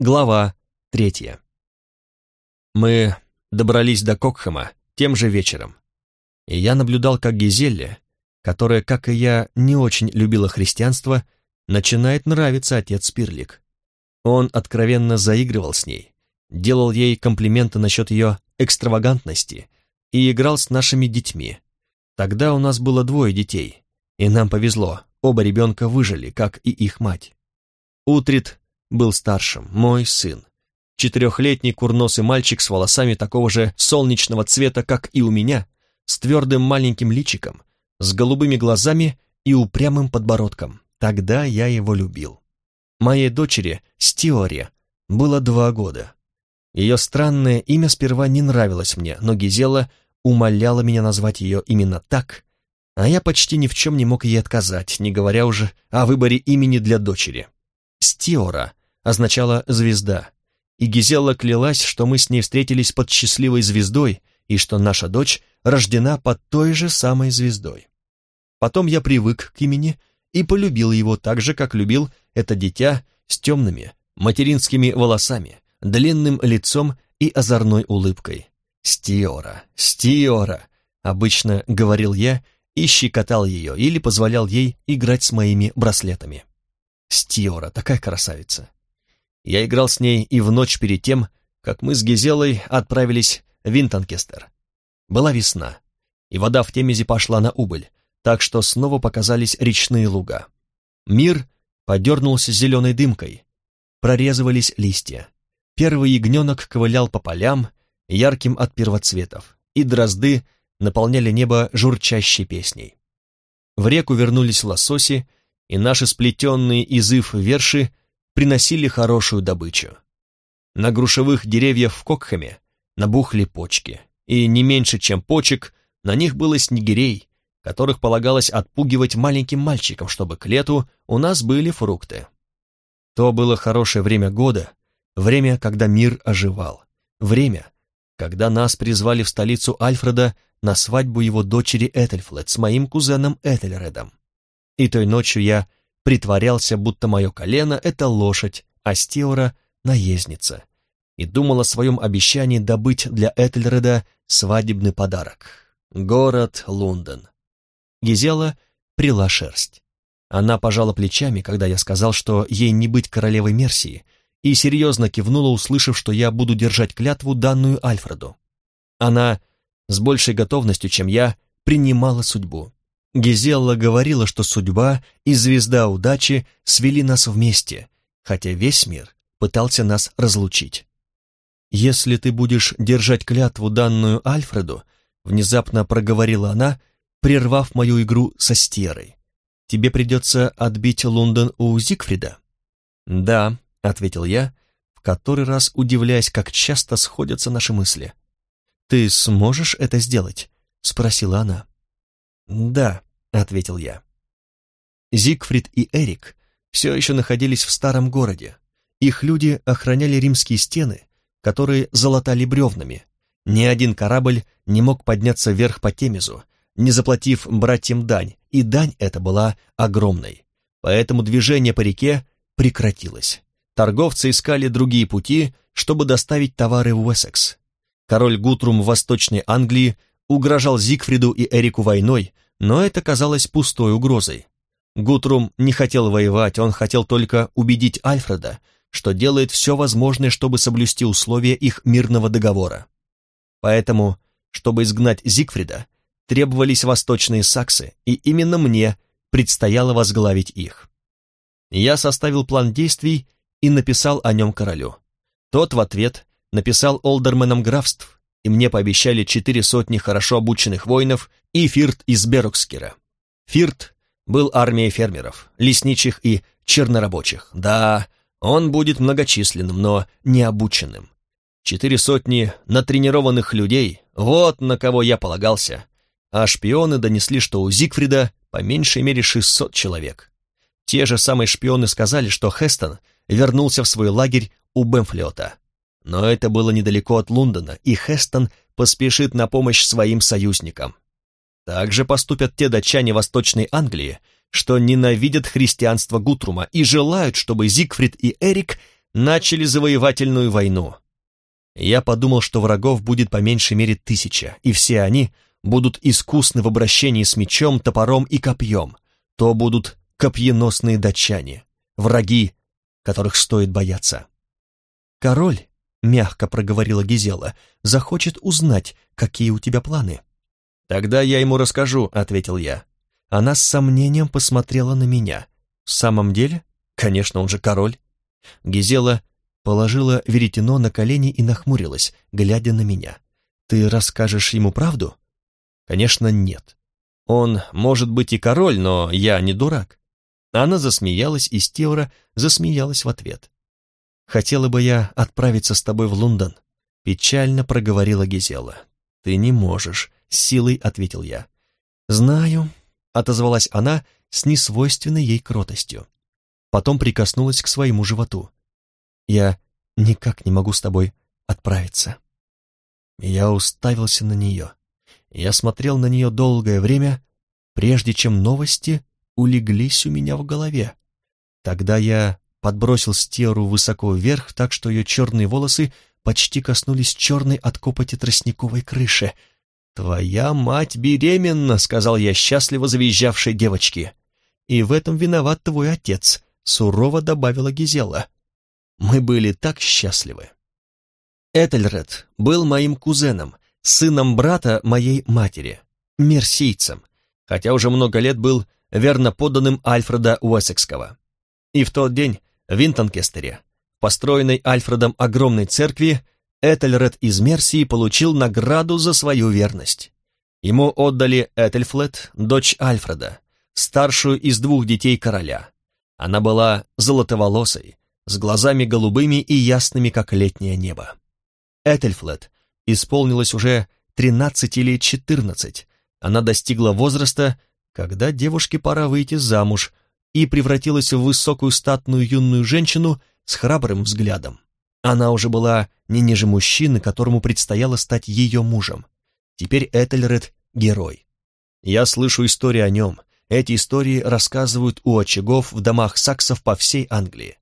Глава третья. Мы добрались до Кокхэма тем же вечером, и я наблюдал, как Гизелле, которая, как и я, не очень любила христианство, начинает нравиться отец Спирлик. Он откровенно заигрывал с ней, делал ей комплименты насчет ее экстравагантности и играл с нашими детьми. Тогда у нас было двое детей, и нам повезло, оба ребенка выжили, как и их мать. Утрит был старшим, мой сын. Четырехлетний курносый мальчик с волосами такого же солнечного цвета, как и у меня, с твердым маленьким личиком, с голубыми глазами и упрямым подбородком. Тогда я его любил. Моей дочери, Стиоре, было два года. Ее странное имя сперва не нравилось мне, но Гизела умоляла меня назвать ее именно так, а я почти ни в чем не мог ей отказать, не говоря уже о выборе имени для дочери. Стиора означала «звезда», и Гизелла клялась, что мы с ней встретились под счастливой звездой и что наша дочь рождена под той же самой звездой. Потом я привык к имени и полюбил его так же, как любил это дитя с темными материнскими волосами, длинным лицом и озорной улыбкой. «Стиора, Стиора!» — обычно говорил я и щекотал ее или позволял ей играть с моими браслетами. Стиора, такая красавица. Я играл с ней и в ночь перед тем, как мы с Гизелой отправились в Винтонкестер. Была весна, и вода в Темезе пошла на убыль, так что снова показались речные луга. Мир подернулся зеленой дымкой, прорезывались листья. Первый ягненок ковылял по полям, ярким от первоцветов, и дрозды наполняли небо журчащей песней. В реку вернулись лососи, и наши сплетенные из ив верши приносили хорошую добычу. На грушевых деревьях в Кокхаме набухли почки, и не меньше, чем почек, на них было снегирей, которых полагалось отпугивать маленьким мальчикам, чтобы к лету у нас были фрукты. То было хорошее время года, время, когда мир оживал, время, когда нас призвали в столицу Альфреда на свадьбу его дочери Этельфлет с моим кузеном Этельредом. И той ночью я притворялся, будто мое колено — это лошадь, а Стеора — наездница, и думал о своем обещании добыть для Этельреда свадебный подарок. Город Лондон. Гизела прила шерсть. Она пожала плечами, когда я сказал, что ей не быть королевой Мерсии, и серьезно кивнула, услышав, что я буду держать клятву, данную Альфреду. Она с большей готовностью, чем я, принимала судьбу. Гизелла говорила, что судьба и звезда удачи свели нас вместе, хотя весь мир пытался нас разлучить. «Если ты будешь держать клятву, данную Альфреду», внезапно проговорила она, прервав мою игру со стерой, «тебе придется отбить Лондон у Зигфрида». «Да», — ответил я, в который раз удивляясь, как часто сходятся наши мысли. «Ты сможешь это сделать?» — спросила она. «Да», — ответил я. Зигфрид и Эрик все еще находились в старом городе. Их люди охраняли римские стены, которые залатали бревнами. Ни один корабль не мог подняться вверх по Темезу, не заплатив братьям дань, и дань эта была огромной. Поэтому движение по реке прекратилось. Торговцы искали другие пути, чтобы доставить товары в Уэссекс. Король Гутрум в Восточной Англии угрожал Зигфриду и Эрику войной, но это казалось пустой угрозой. Гутрум не хотел воевать, он хотел только убедить Альфреда, что делает все возможное, чтобы соблюсти условия их мирного договора. Поэтому, чтобы изгнать Зигфрида, требовались восточные саксы, и именно мне предстояло возглавить их. Я составил план действий и написал о нем королю. Тот в ответ написал олдерменам графств, и мне пообещали четыре сотни хорошо обученных воинов и фирт из Берокскира. Фирт был армией фермеров, лесничих и чернорабочих. Да, он будет многочисленным, но необученным. Четыре сотни натренированных людей, вот на кого я полагался. А шпионы донесли, что у Зигфрида по меньшей мере 600 человек. Те же самые шпионы сказали, что Хестон вернулся в свой лагерь у Бемфлета. Но это было недалеко от Лондона, и Хестон поспешит на помощь своим союзникам. Также поступят те датчане Восточной Англии, что ненавидят христианство Гутрума и желают, чтобы Зигфрид и Эрик начали завоевательную войну. Я подумал, что врагов будет по меньшей мере тысяча, и все они будут искусны в обращении с мечом, топором и копьем. То будут копьеносные датчане, враги, которых стоит бояться. «Король», — мягко проговорила Гизела, — «захочет узнать, какие у тебя планы». «Тогда я ему расскажу», — ответил я. Она с сомнением посмотрела на меня. «В самом деле? Конечно, он же король». Гизела положила веретено на колени и нахмурилась, глядя на меня. «Ты расскажешь ему правду?» «Конечно, нет. Он может быть и король, но я не дурак». Она засмеялась, и Стеура засмеялась в ответ. «Хотела бы я отправиться с тобой в Лондон», — печально проговорила Гизела. «Ты не можешь», — силой ответил я. «Знаю», — отозвалась она с несвойственной ей кротостью. Потом прикоснулась к своему животу. Я никак не могу с тобой отправиться. Я уставился на нее. Я смотрел на нее долгое время, прежде чем новости улеглись у меня в голове. Тогда я подбросил Стиару высоко вверх, так что ее черные волосы почти коснулись черной от копоти тростниковой крыши. «Твоя мать беременна», — сказал я счастливо завизжавшей девочке. «И в этом виноват твой отец», — сурово добавила Гизела. Мы были так счастливы. Этельред был моим кузеном, сыном брата моей матери, мерсийцем, хотя уже много лет был верно подданным Альфреда Уэссекского. И в тот день в Винтонкестере, построенной Альфредом огромной церкви, Этельред из Мерсии получил награду за свою верность. Ему отдали Этельфлет, дочь Альфреда, старшую из двух детей короля. Она была золотоволосой, с глазами голубыми и ясными, как летнее небо. Этельфлет исполнилось уже 13 или 14. Она достигла возраста, когда девушке пора выйти замуж, и превратилась в высокую статную юную женщину с храбрым взглядом. Она уже была не ниже мужчины, которому предстояло стать ее мужем. Теперь Этельред — герой. Я слышу истории о нем. Эти истории рассказывают у очагов в домах саксов по всей Англии.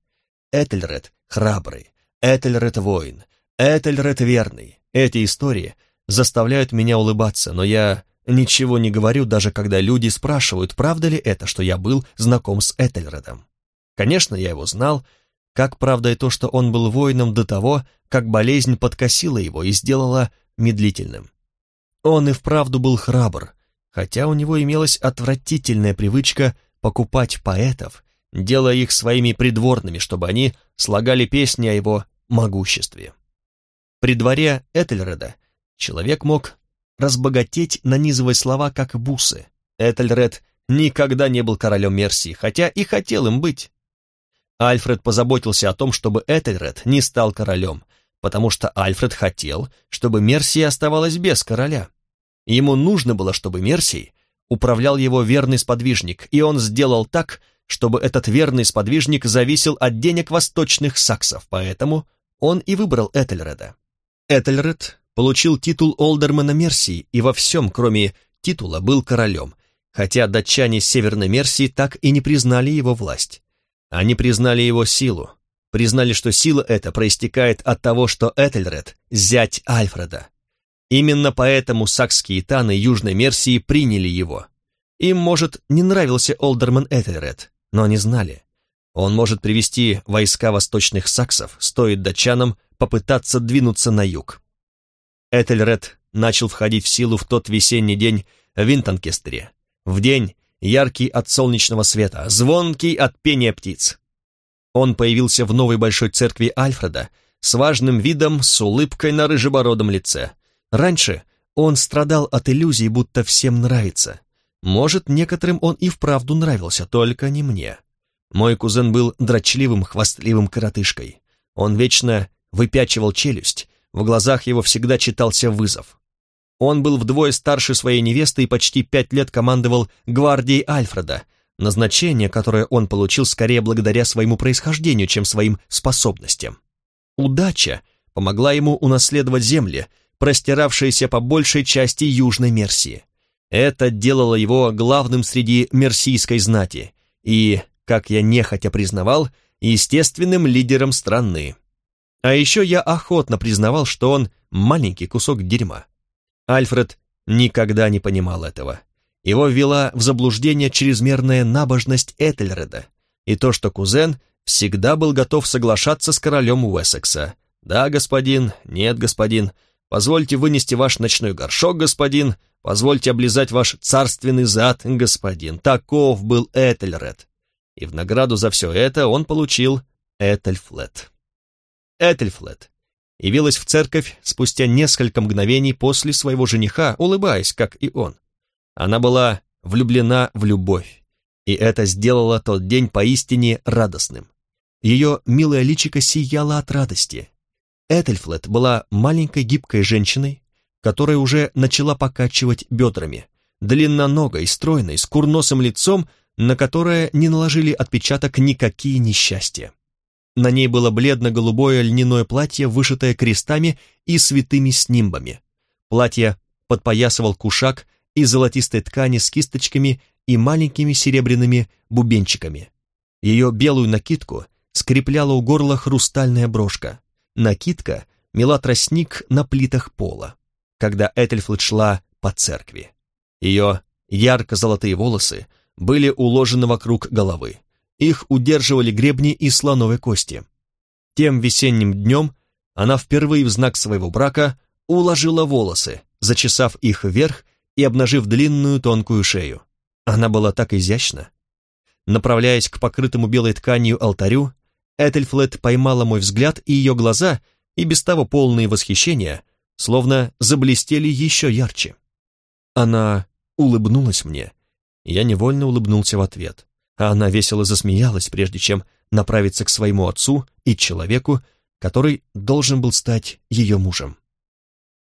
Этельред храбрый, Этельред воин, Этельред верный. Эти истории заставляют меня улыбаться, но я ничего не говорю, даже когда люди спрашивают, правда ли это, что я был знаком с Этельредом. Конечно, я его знал, как правда и то, что он был воином до того, как болезнь подкосила его и сделала медлительным. Он и вправду был храбр, хотя у него имелась отвратительная привычка покупать поэтов делая их своими придворными, чтобы они слагали песни о его могуществе. При дворе Этельреда человек мог разбогатеть, нанизывая слова как бусы. Этельред никогда не был королем Мерсии, хотя и хотел им быть. Альфред позаботился о том, чтобы Этельред не стал королем, потому что Альфред хотел, чтобы Мерсия оставалась без короля. Ему нужно было, чтобы Мерсией управлял его верный сподвижник, и он сделал так, чтобы этот верный сподвижник зависел от денег восточных саксов, поэтому он и выбрал Этельреда. Этельред получил титул Олдермана Мерсии и во всем, кроме титула, был королем, хотя датчане Северной Мерсии так и не признали его власть. Они признали его силу, признали, что сила эта проистекает от того, что Этельред – зять Альфреда. Именно поэтому сакские таны Южной Мерсии приняли его. Им, может, не нравился Олдерман Этельред, но они знали. Он может привести войска восточных саксов, стоит датчанам попытаться двинуться на юг. Этельред начал входить в силу в тот весенний день в Винтонкестере, в день, яркий от солнечного света, звонкий от пения птиц. Он появился в новой большой церкви Альфреда с важным видом, с улыбкой на рыжебородом лице. Раньше он страдал от иллюзий, будто всем нравится, может, некоторым он и вправду нравился, только не мне. Мой кузен был дрочливым, хвастливым коротышкой. Он вечно выпячивал челюсть, в глазах его всегда читался вызов. Он был вдвое старше своей невесты и почти пять лет командовал гвардией Альфреда, назначение, которое он получил скорее благодаря своему происхождению, чем своим способностям. Удача помогла ему унаследовать земли, простиравшиеся по большей части Южной Мерсии. Это делало его главным среди мерсийской знати, и, как я нехотя признавал, естественным лидером страны. А еще я охотно признавал, что он маленький кусок дерьма. Альфред никогда не понимал этого. Его ввела в заблуждение чрезмерная набожность Этельреда и то, что кузен всегда был готов соглашаться с королем Уэссекса. «Да, господин, нет, господин, позвольте вынести ваш ночной горшок, господин, позвольте облизать ваш царственный зад, господин». Таков был Этельред. И в награду за все это он получил Этельфлет. Этельфлет явилась в церковь спустя несколько мгновений после своего жениха, улыбаясь, как и он. Она была влюблена в любовь, и это сделало тот день поистине радостным. Ее милое личико сияло от радости. Этельфлет была маленькой гибкой женщиной, которая уже начала покачивать бедрами, длинноногой, стройной, с курносым лицом, на которое не наложили отпечаток никакие несчастья. На ней было бледно-голубое льняное платье, вышитое крестами и святыми снимбами. Платье подпоясывал кушак из золотистой ткани с кисточками и маленькими серебряными бубенчиками. Ее белую накидку скрепляла у горла хрустальная брошка. Накидка мела тростник на плитах пола, когда Этельфлет шла по церкви. Ее ярко-золотые волосы были уложены вокруг головы. Их удерживали гребни из слоновой кости. Тем весенним днем она впервые в знак своего брака уложила волосы, зачесав их вверх и обнажив длинную тонкую шею. Она была так изящна. Направляясь к покрытому белой тканью алтарю, Этельфлет поймала мой взгляд, и ее глаза, и без того полные восхищения, словно заблестели еще ярче. Она улыбнулась мне, и я невольно улыбнулся в ответ, а она весело засмеялась, прежде чем направиться к своему отцу и человеку, который должен был стать ее мужем.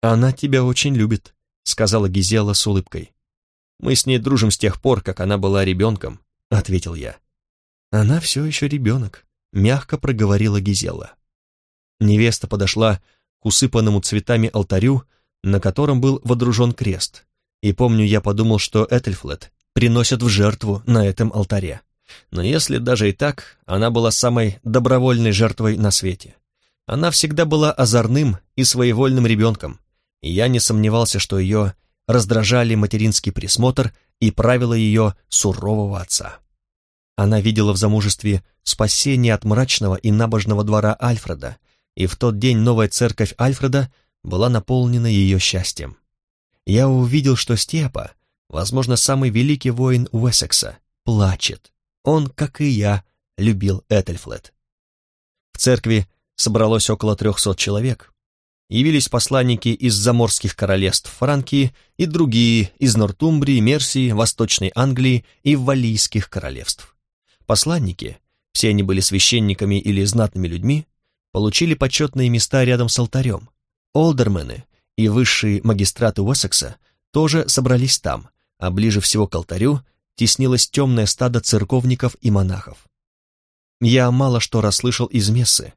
«Она тебя очень любит», — сказала Гизела с улыбкой. «Мы с ней дружим с тех пор, как она была ребенком», — ответил я. «Она все еще ребенок», — мягко проговорила Гизела. Невеста подошла к усыпанному цветами алтарю, на котором был водружен крест, и помню, я подумал, что Этельфлет приносят в жертву на этом алтаре. Но если даже и так, она была самой добровольной жертвой на свете. Она всегда была озорным и своевольным ребенком, и я не сомневался, что ее раздражали материнский присмотр и правила ее сурового отца. Она видела в замужестве спасение от мрачного и набожного двора Альфреда, и в тот день новая церковь Альфреда была наполнена ее счастьем. Я увидел, что Степа, возможно, самый великий воин Уэссекса, плачет. Он, как и я, любил Этельфлет. В церкви собралось около трехсот человек, явились посланники из заморских королевств Франкии и другие из Нортумбрии, Мерсии, Восточной Англии и Валийских королевств. Посланники, все они были священниками или знатными людьми, получили почетные места рядом с алтарем. Олдермены и высшие магистраты Уэссекса тоже собрались там, а ближе всего к алтарю теснилось темное стадо церковников и монахов. Я мало что расслышал из мессы,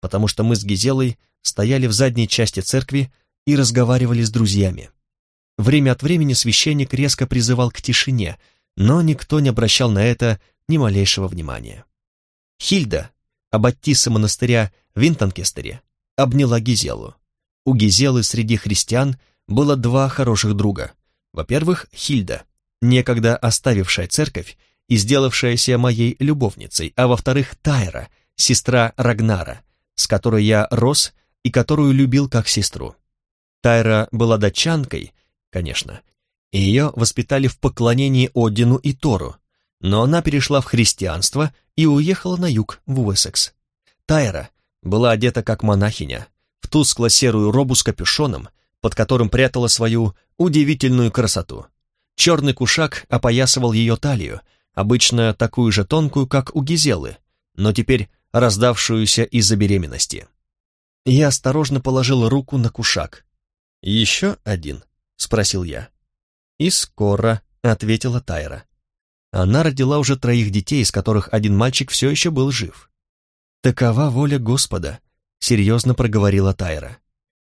потому что мы с Гизелой стояли в задней части церкви и разговаривали с друзьями. Время от времени священник резко призывал к тишине, но никто не обращал на это ни малейшего внимания. Хильда, аббатиса монастыря в Винтонкестере, обняла Гизелу. У Гизелы среди христиан было два хороших друга. Во-первых, Хильда, некогда оставившая церковь и сделавшаяся моей любовницей, а во-вторых, Тайра, сестра Рагнара, с которой я рос и которую любил как сестру. Тайра была датчанкой, конечно, и ее воспитали в поклонении Одину и Тору, но она перешла в христианство и уехала на юг, в Уэссекс. Тайра была одета как монахиня, в тускло-серую робу с капюшоном, под которым прятала свою удивительную красоту. Черный кушак опоясывал ее талию, обычно такую же тонкую, как у Гизелы, но теперь раздавшуюся из-за беременности. Я осторожно положил руку на кушак. «Еще один?» — спросил я. «И скоро», — ответила Тайра. Она родила уже троих детей, из которых один мальчик все еще был жив. «Такова воля Господа», — серьезно проговорила Тайра.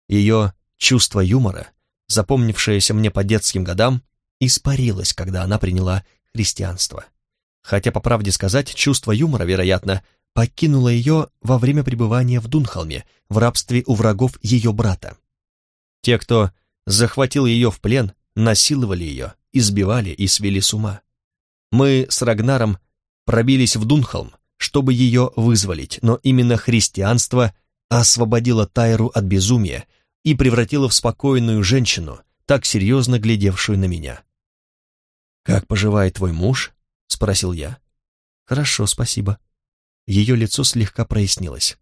Ее чувство юмора, запомнившееся мне по детским годам, испарилось, когда она приняла христианство. Хотя, по правде сказать, чувство юмора, вероятно, покинула ее во время пребывания в Дунхолме, в рабстве у врагов ее брата. Те, кто захватил ее в плен, насиловали ее, избивали и свели с ума. Мы с Рагнаром пробились в Дунхолм, чтобы ее вызволить, но именно христианство освободило Тайру от безумия и превратило в спокойную женщину, так серьезно глядевшую на меня. «Как поживает твой муж?» — спросил я. «Хорошо, спасибо». Ее лицо слегка прояснилось.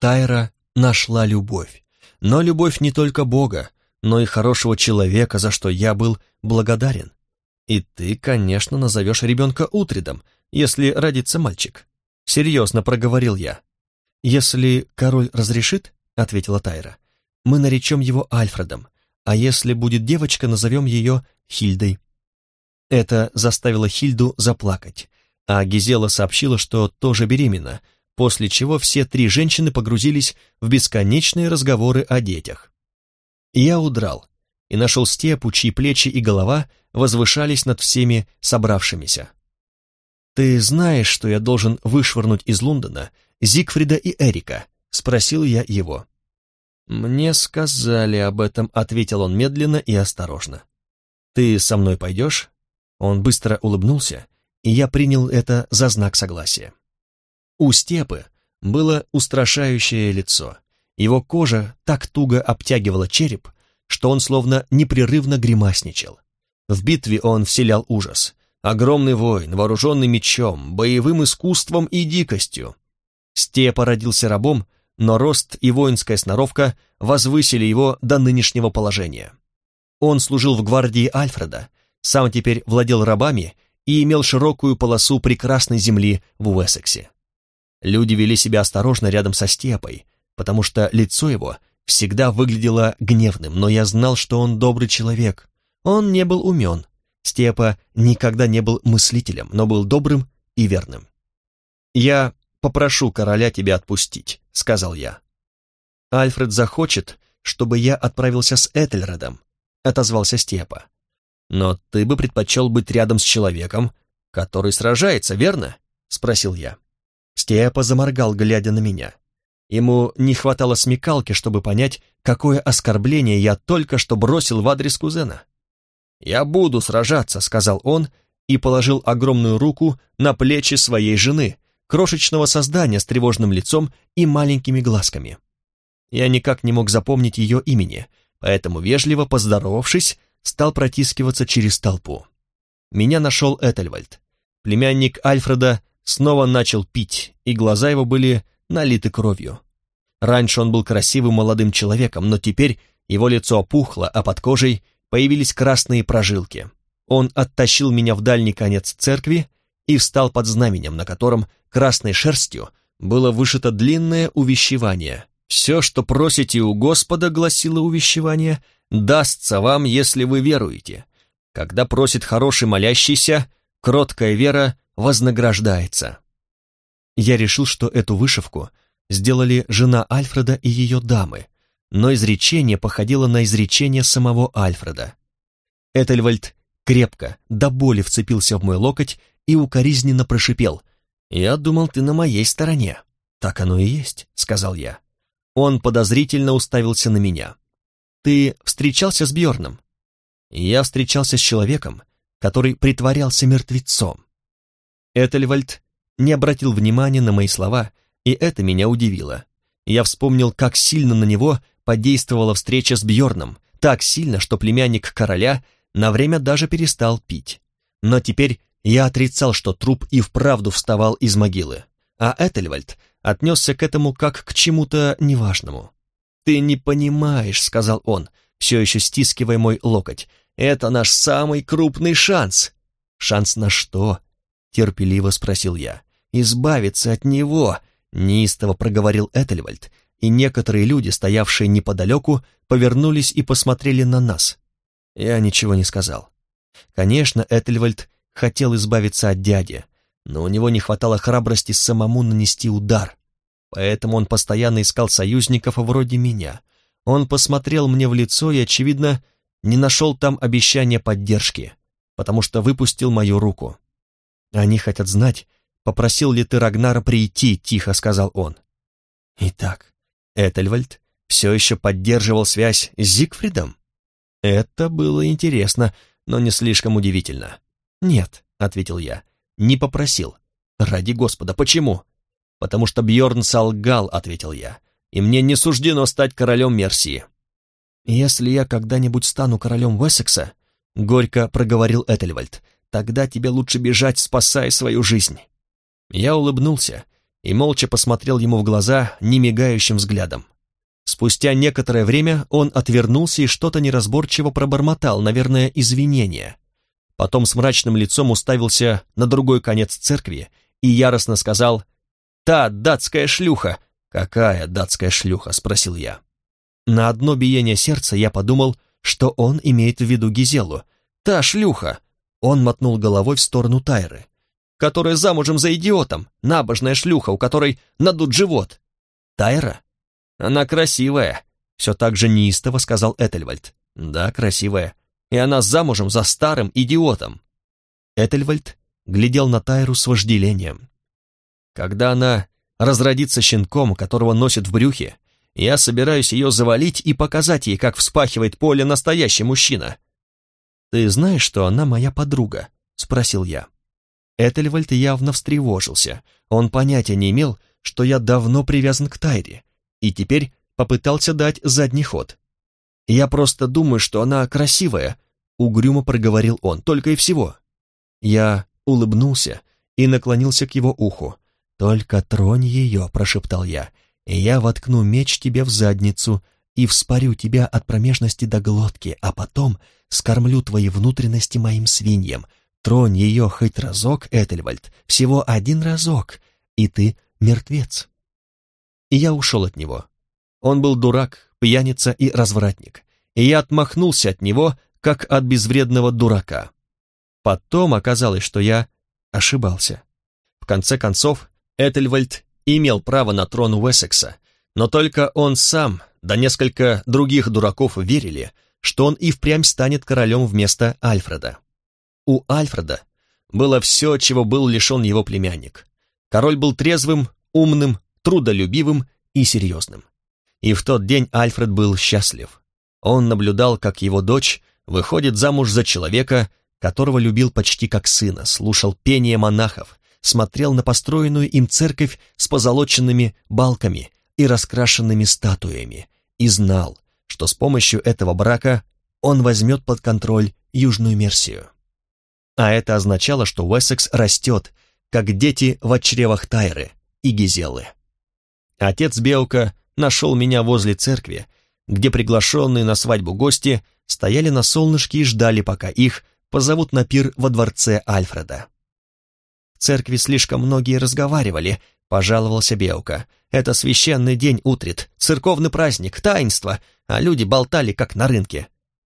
Тайра нашла любовь, но любовь не только Бога, но и хорошего человека, за что я был благодарен. И ты, конечно, назовешь ребенка Утридом, если родится мальчик. Серьезно проговорил я. Если король разрешит, ответила Тайра, мы наречем его Альфредом, а если будет девочка, назовем ее Хильдой. Это заставило Хильду заплакать, а Гизела сообщила, что тоже беременна, после чего все три женщины погрузились в бесконечные разговоры о детях. Я удрал и нашел степу, чьи плечи и голова возвышались над всеми собравшимися. «Ты знаешь, что я должен вышвырнуть из Лондона Зигфрида и Эрика?» — спросил я его. «Мне сказали об этом», — ответил он медленно и осторожно. «Ты со мной пойдешь?» Он быстро улыбнулся, и я принял это за знак согласия. У Степы было устрашающее лицо. Его кожа так туго обтягивала череп, что он словно непрерывно гримасничал. В битве он вселял ужас. Огромный воин, вооруженный мечом, боевым искусством и дикостью. Степа родился рабом, но рост и воинская сноровка возвысили его до нынешнего положения. Он служил в гвардии Альфреда, сам теперь владел рабами и имел широкую полосу прекрасной земли в Уэссексе. Люди вели себя осторожно рядом со степой, потому что лицо его всегда выглядело гневным, но я знал, что он добрый человек. Он не был умен. Степа никогда не был мыслителем, но был добрым и верным. «Я попрошу короля тебя отпустить», — сказал я. «Альфред захочет, чтобы я отправился с Этельредом», — отозвался Степа. «Но ты бы предпочел быть рядом с человеком, который сражается, верно?» — спросил я. Степа заморгал, глядя на меня. Ему не хватало смекалки, чтобы понять, какое оскорбление я только что бросил в адрес кузена. «Я буду сражаться», — сказал он и положил огромную руку на плечи своей жены, крошечного создания с тревожным лицом и маленькими глазками. Я никак не мог запомнить ее имени, поэтому, вежливо поздоровавшись, стал протискиваться через толпу. Меня нашел Этельвальд. Племянник Альфреда снова начал пить, и глаза его были налиты кровью. Раньше он был красивым молодым человеком, но теперь его лицо опухло, а под кожей появились красные прожилки. Он оттащил меня в дальний конец церкви и встал под знаменем, на котором красной шерстью было вышито длинное увещевание. «Все, что просите у Господа, — гласило увещевание, — дастся вам, если вы веруете. Когда просит хороший молящийся, кроткая вера вознаграждается». Я решил, что эту вышивку сделали жена Альфреда и ее дамы, но изречение походило на изречение самого Альфреда. Этельвальд крепко, до боли вцепился в мой локоть и укоризненно прошипел. «Я думал, ты на моей стороне». «Так оно и есть», — сказал я. Он подозрительно уставился на меня. «Ты встречался с Бьорном?» «Я встречался с человеком, который притворялся мертвецом». Этельвальд не обратил внимания на мои слова, и это меня удивило. Я вспомнил, как сильно на него подействовала встреча с Бьорном, так сильно, что племянник короля на время даже перестал пить. Но теперь я отрицал, что труп и вправду вставал из могилы, а Этельвальд отнесся к этому как к чему-то неважному. «Ты не понимаешь», — сказал он, все еще стискивая мой локоть, — «это наш самый крупный шанс». «Шанс на что?» — терпеливо спросил я избавиться от него», — неистово проговорил Этельвальд, и некоторые люди, стоявшие неподалеку, повернулись и посмотрели на нас. Я ничего не сказал. Конечно, Этельвальд хотел избавиться от дяди, но у него не хватало храбрости самому нанести удар. Поэтому он постоянно искал союзников вроде меня. Он посмотрел мне в лицо и, очевидно, не нашел там обещания поддержки, потому что выпустил мою руку. Они хотят знать, попросил ли ты Рагнара прийти?» — тихо сказал он. Итак, Этельвальд все еще поддерживал связь с Зигфридом? Это было интересно, но не слишком удивительно. «Нет», — ответил я, — «не попросил. Ради Господа, почему?» «Потому что Бьорн солгал», — ответил я, — «и мне не суждено стать королем Мерсии». «Если я когда-нибудь стану королем Уэссекса», — горько проговорил Этельвальд, — «тогда тебе лучше бежать, спасая свою жизнь». Я улыбнулся и молча посмотрел ему в глаза немигающим взглядом. Спустя некоторое время он отвернулся и что-то неразборчиво пробормотал, наверное, извинения. Потом с мрачным лицом уставился на другой конец церкви и яростно сказал «Та датская шлюха!» «Какая датская шлюха?» — спросил я. На одно биение сердца я подумал, что он имеет в виду Гизелу. «Та шлюха!» Он мотнул головой в сторону Тайры которая замужем за идиотом, набожная шлюха, у которой надут живот. Тайра? Она красивая, все так же неистово сказал Этельвальд. Да, красивая. И она замужем за старым идиотом. Этельвальд глядел на Тайру с вожделением. Когда она разродится щенком, которого носит в брюхе, я собираюсь ее завалить и показать ей, как вспахивает поле настоящий мужчина. «Ты знаешь, что она моя подруга?» — спросил я. Этельвальд явно встревожился. Он понятия не имел, что я давно привязан к Тайре, и теперь попытался дать задний ход. «Я просто думаю, что она красивая», — угрюмо проговорил он, — «только и всего». Я улыбнулся и наклонился к его уху. «Только тронь ее», — прошептал я, — «и я воткну меч тебе в задницу и вспорю тебя от промежности до глотки, а потом скормлю твои внутренности моим свиньям, Тронь ее хоть разок, Этельвальд, всего один разок, и ты мертвец. И я ушел от него. Он был дурак, пьяница и развратник, и я отмахнулся от него, как от безвредного дурака. Потом оказалось, что я ошибался. В конце концов, Этельвальд имел право на трон Уэссекса, но только он сам, да несколько других дураков верили, что он и впрямь станет королем вместо Альфреда. У Альфреда было все, чего был лишен его племянник. Король был трезвым, умным, трудолюбивым и серьезным. И в тот день Альфред был счастлив. Он наблюдал, как его дочь выходит замуж за человека, которого любил почти как сына, слушал пение монахов, смотрел на построенную им церковь с позолоченными балками и раскрашенными статуями, и знал, что с помощью этого брака он возьмет под контроль Южную Мерсию. А это означало, что Уэссекс растет, как дети в чревах Тайры и Гизелы. Отец Беука нашел меня возле церкви, где приглашенные на свадьбу гости стояли на солнышке и ждали, пока их позовут на пир во дворце Альфреда. В церкви слишком многие разговаривали, пожаловался Беука. Это священный день утрит, церковный праздник, таинство, а люди болтали, как на рынке.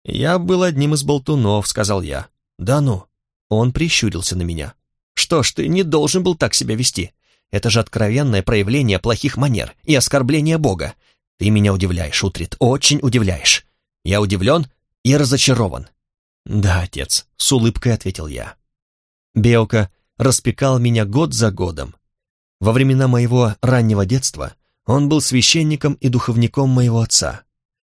Я был одним из болтунов, сказал я. Да ну, он прищурился на меня. «Что ж, ты не должен был так себя вести. Это же откровенное проявление плохих манер и оскорбление Бога. Ты меня удивляешь, Утрит, очень удивляешь. Я удивлен и разочарован». «Да, отец», — с улыбкой ответил я. Беока распекал меня год за годом. Во времена моего раннего детства он был священником и духовником моего отца.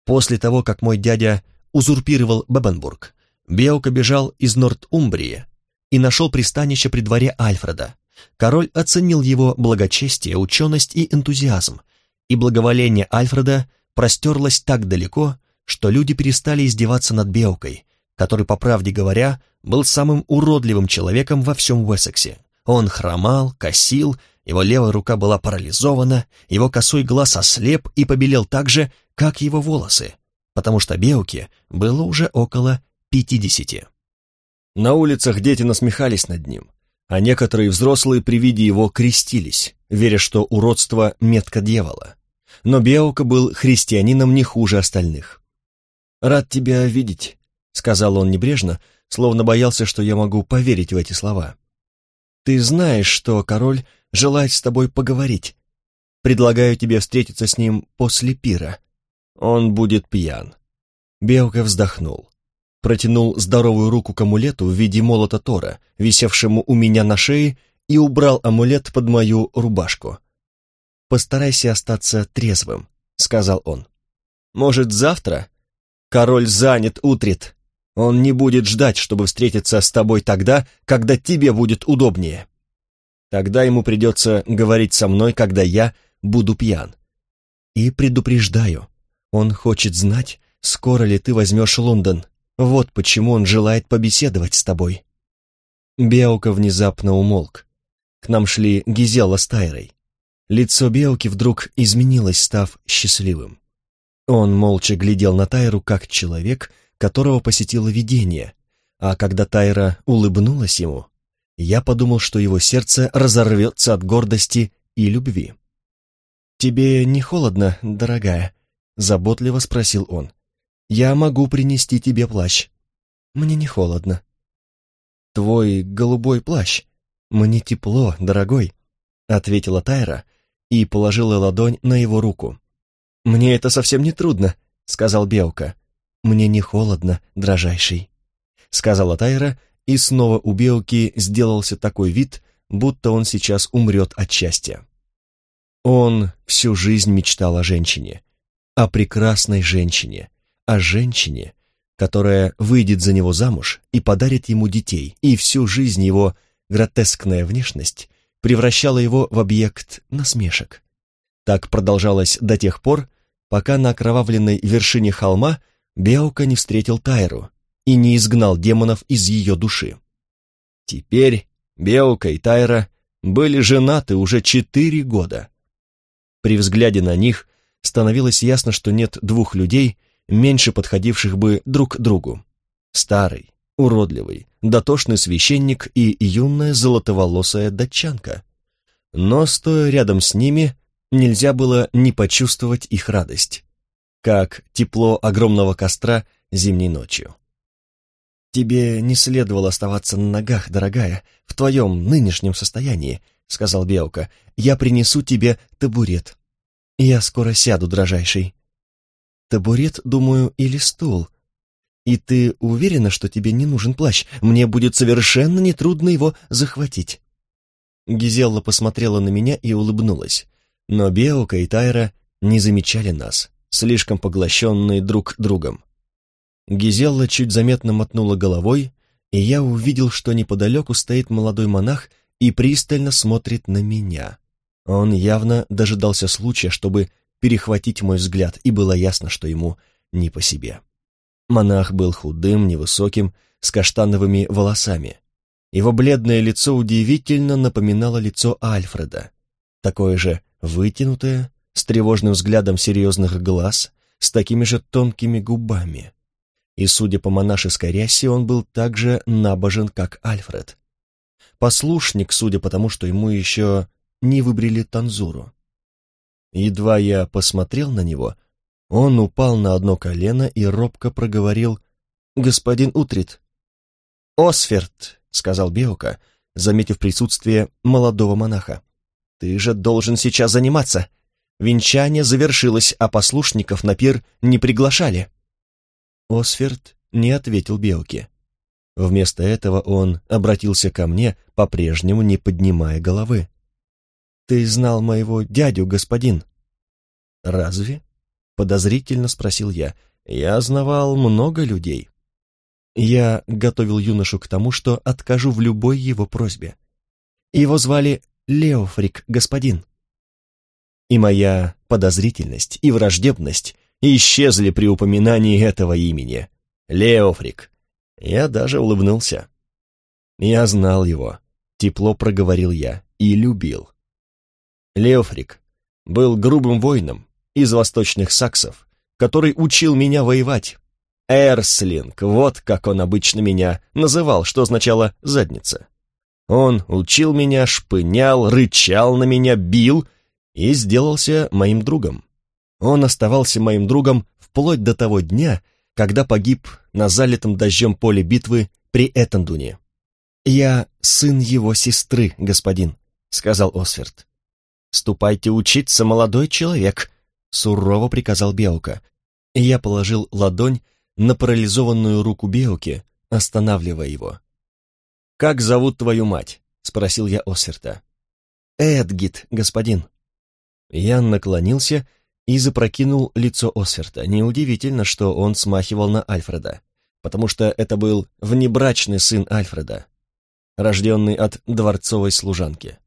После того, как мой дядя узурпировал Бебенбург, Беока бежал из Нортумбрии и нашел пристанище при дворе Альфреда. Король оценил его благочестие, ученость и энтузиазм, и благоволение Альфреда простерлось так далеко, что люди перестали издеваться над Беокой, который, по правде говоря, был самым уродливым человеком во всем Уэссексе. Он хромал, косил, его левая рука была парализована, его косой глаз ослеп и побелел так же, как его волосы, потому что Беуке было уже около пятидесяти. На улицах дети насмехались над ним, а некоторые взрослые при виде его крестились, веря, что уродство — метка дьявола. Но Беока был христианином не хуже остальных. «Рад тебя видеть», — сказал он небрежно, словно боялся, что я могу поверить в эти слова. «Ты знаешь, что король желает с тобой поговорить. Предлагаю тебе встретиться с ним после пира. Он будет пьян». Беока вздохнул протянул здоровую руку к амулету в виде молота Тора, висевшему у меня на шее, и убрал амулет под мою рубашку. «Постарайся остаться трезвым», — сказал он. «Может, завтра? Король занят, утрит. Он не будет ждать, чтобы встретиться с тобой тогда, когда тебе будет удобнее. Тогда ему придется говорить со мной, когда я буду пьян. И предупреждаю, он хочет знать, скоро ли ты возьмешь Лондон. Вот почему он желает побеседовать с тобой». Беука внезапно умолк. К нам шли Гизела с Тайрой. Лицо Беуки вдруг изменилось, став счастливым. Он молча глядел на Тайру как человек, которого посетило видение, а когда Тайра улыбнулась ему, я подумал, что его сердце разорвется от гордости и любви. «Тебе не холодно, дорогая?» — заботливо спросил он. «Я могу принести тебе плащ». «Мне не холодно». «Твой голубой плащ. Мне тепло, дорогой», — ответила Тайра и положила ладонь на его руку. «Мне это совсем не трудно», — сказал Беука. «Мне не холодно, дрожайший», — сказала Тайра, и снова у Беуки сделался такой вид, будто он сейчас умрет от счастья. Он всю жизнь мечтал о женщине, о прекрасной женщине, о женщине, которая выйдет за него замуж и подарит ему детей, и всю жизнь его гротескная внешность превращала его в объект насмешек. Так продолжалось до тех пор, пока на окровавленной вершине холма Беука не встретил Тайру и не изгнал демонов из ее души. Теперь Беука и Тайра были женаты уже четыре года. При взгляде на них становилось ясно, что нет двух людей, меньше подходивших бы друг другу. Старый, уродливый, дотошный священник и юная золотоволосая датчанка. Но, стоя рядом с ними, нельзя было не почувствовать их радость, как тепло огромного костра зимней ночью. «Тебе не следовало оставаться на ногах, дорогая, в твоем нынешнем состоянии», — сказал Беука. «Я принесу тебе табурет. Я скоро сяду, дрожайший». «Табурет, думаю, или стул. И ты уверена, что тебе не нужен плащ? Мне будет совершенно нетрудно его захватить». Гизелла посмотрела на меня и улыбнулась. Но Беука и Тайра не замечали нас, слишком поглощенные друг другом. Гизелла чуть заметно мотнула головой, и я увидел, что неподалеку стоит молодой монах и пристально смотрит на меня. Он явно дожидался случая, чтобы перехватить мой взгляд, и было ясно, что ему не по себе. Монах был худым, невысоким, с каштановыми волосами. Его бледное лицо удивительно напоминало лицо Альфреда, такое же вытянутое, с тревожным взглядом серьезных глаз, с такими же тонкими губами и, судя по монашеской рясе, он был так же набожен, как Альфред. Послушник, судя по тому, что ему еще не выбрили танзуру. Едва я посмотрел на него, он упал на одно колено и робко проговорил «Господин Утрит». «Осферт», — сказал Беока, заметив присутствие молодого монаха. «Ты же должен сейчас заниматься. Венчание завершилось, а послушников на пир не приглашали». Осферд не ответил Белке. Вместо этого он обратился ко мне, по-прежнему не поднимая головы. «Ты знал моего дядю, господин?» «Разве?» — подозрительно спросил я. «Я знавал много людей». Я готовил юношу к тому, что откажу в любой его просьбе. Его звали Леофрик, господин. И моя подозрительность и враждебность исчезли при упоминании этого имени. Леофрик. Я даже улыбнулся. Я знал его, тепло проговорил я, и любил. Леофрик был грубым воином из восточных саксов, который учил меня воевать. Эрслинг, вот как он обычно меня называл, что означало «задница». Он учил меня, шпынял, рычал на меня, бил и сделался моим другом. Он оставался моим другом вплоть до того дня, когда погиб на залитом дождем поле битвы при Этандуне. «Я сын его сестры, господин», — сказал Осверт. «Ступайте учиться, молодой человек», — сурово приказал Беука. Я положил ладонь на парализованную руку Беуки, останавливая его. «Как зовут твою мать?» — спросил я Осверта. «Эдгит, господин». Ян наклонился и запрокинул лицо Осверта. Неудивительно, что он смахивал на Альфреда, потому что это был внебрачный сын Альфреда, рожденный от дворцовой служанки.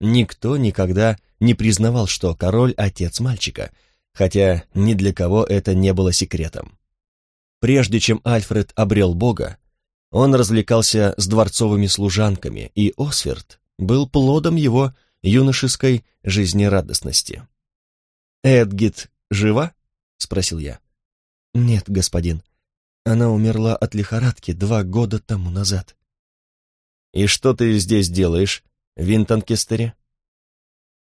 Никто никогда не признавал, что король — отец мальчика, хотя ни для кого это не было секретом. Прежде чем Альфред обрел Бога, он развлекался с дворцовыми служанками, и Осверт был плодом его юношеской жизнерадостности. «Эдгит жива?» — спросил я. «Нет, господин. Она умерла от лихорадки два года тому назад». «И что ты здесь делаешь, Винтонкестере?»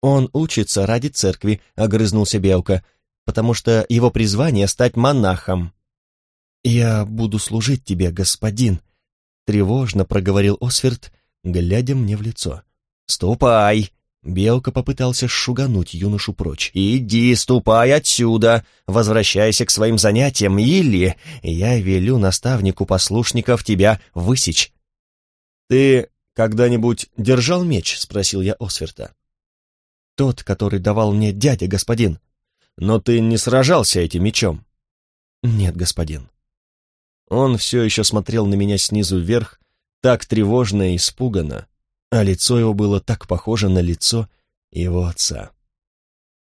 «Он учится ради церкви», — огрызнулся Белка, «потому что его призвание — стать монахом». «Я буду служить тебе, господин», — тревожно проговорил Осверт, глядя мне в лицо. «Ступай!» Белка попытался шугануть юношу прочь. «Иди, ступай отсюда! Возвращайся к своим занятиям, или я велю наставнику послушников тебя высечь!» «Ты когда-нибудь держал меч?» — спросил я Осверта. «Тот, который давал мне дядя, господин». «Но ты не сражался этим мечом?» «Нет, господин». Он все еще смотрел на меня снизу вверх, так тревожно и испуганно, а лицо его было так похоже на лицо его отца.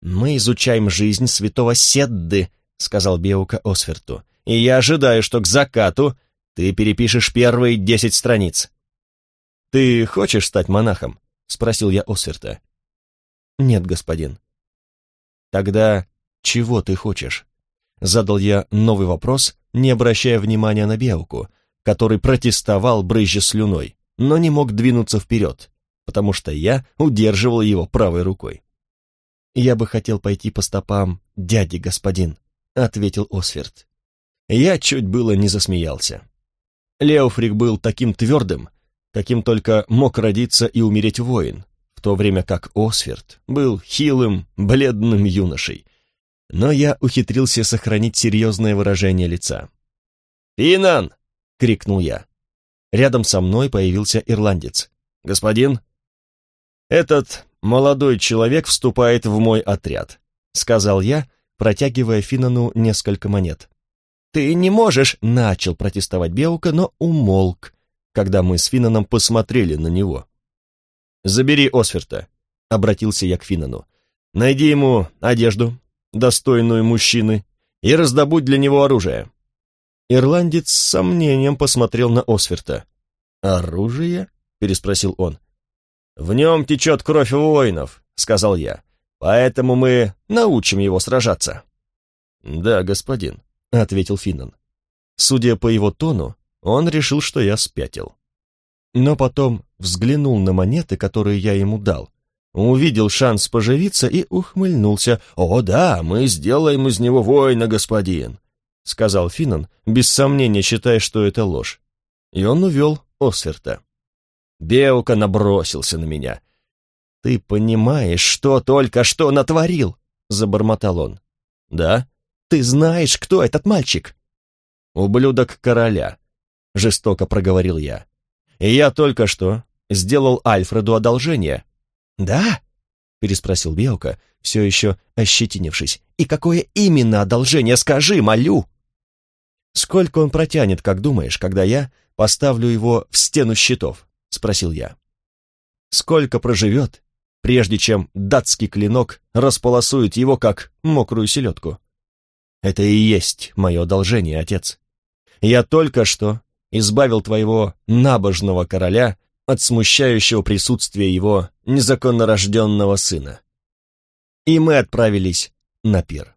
«Мы изучаем жизнь святого Седды», — сказал Беука Осверту, «и я ожидаю, что к закату ты перепишешь первые десять страниц». «Ты хочешь стать монахом?» — спросил я Осверта. «Нет, господин». «Тогда чего ты хочешь?» Задал я новый вопрос, не обращая внимания на Беуку, который протестовал, брызжа слюной но не мог двинуться вперед, потому что я удерживал его правой рукой. «Я бы хотел пойти по стопам дяди, господин», — ответил Осверт. Я чуть было не засмеялся. Леофрик был таким твердым, каким только мог родиться и умереть воин, в то время как Осверт был хилым, бледным юношей. Но я ухитрился сохранить серьезное выражение лица. «Финан!» — крикнул я. Рядом со мной появился ирландец. «Господин?» «Этот молодой человек вступает в мой отряд», — сказал я, протягивая Финану несколько монет. «Ты не можешь!» — начал протестовать Беука, но умолк, когда мы с Финаном посмотрели на него. «Забери Осферта», — обратился я к Финану. «Найди ему одежду, достойную мужчины, и раздобудь для него оружие. Ирландец с сомнением посмотрел на Осверта. «Оружие?» — переспросил он. «В нем течет кровь воинов», — сказал я. «Поэтому мы научим его сражаться». «Да, господин», — ответил Финнан. Судя по его тону, он решил, что я спятил. Но потом взглянул на монеты, которые я ему дал, увидел шанс поживиться и ухмыльнулся. «О да, мы сделаем из него воина, господин. — сказал Финнан, без сомнения считая, что это ложь. И он увел Осверта. Беука набросился на меня. «Ты понимаешь, что только что натворил?» — забормотал он. «Да? Ты знаешь, кто этот мальчик?» «Ублюдок короля», — жестоко проговорил я. «И я только что сделал Альфреду одолжение». «Да?» — переспросил Беука, все еще ощетинившись. «И какое именно одолжение, скажи, молю!» «Сколько он протянет, как думаешь, когда я поставлю его в стену щитов?» — спросил я. «Сколько проживет, прежде чем датский клинок располосует его, как мокрую селедку?» «Это и есть мое одолжение, отец. Я только что избавил твоего набожного короля от смущающего присутствия его незаконно рожденного сына. И мы отправились на пир.